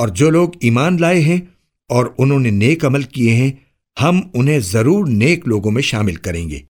और जो लोग ईमान लाए हैं और उन्होंने नेक अमल किए हैं, हम उन्हें ज़रूर नेक लोगों में शामिल करेंगे।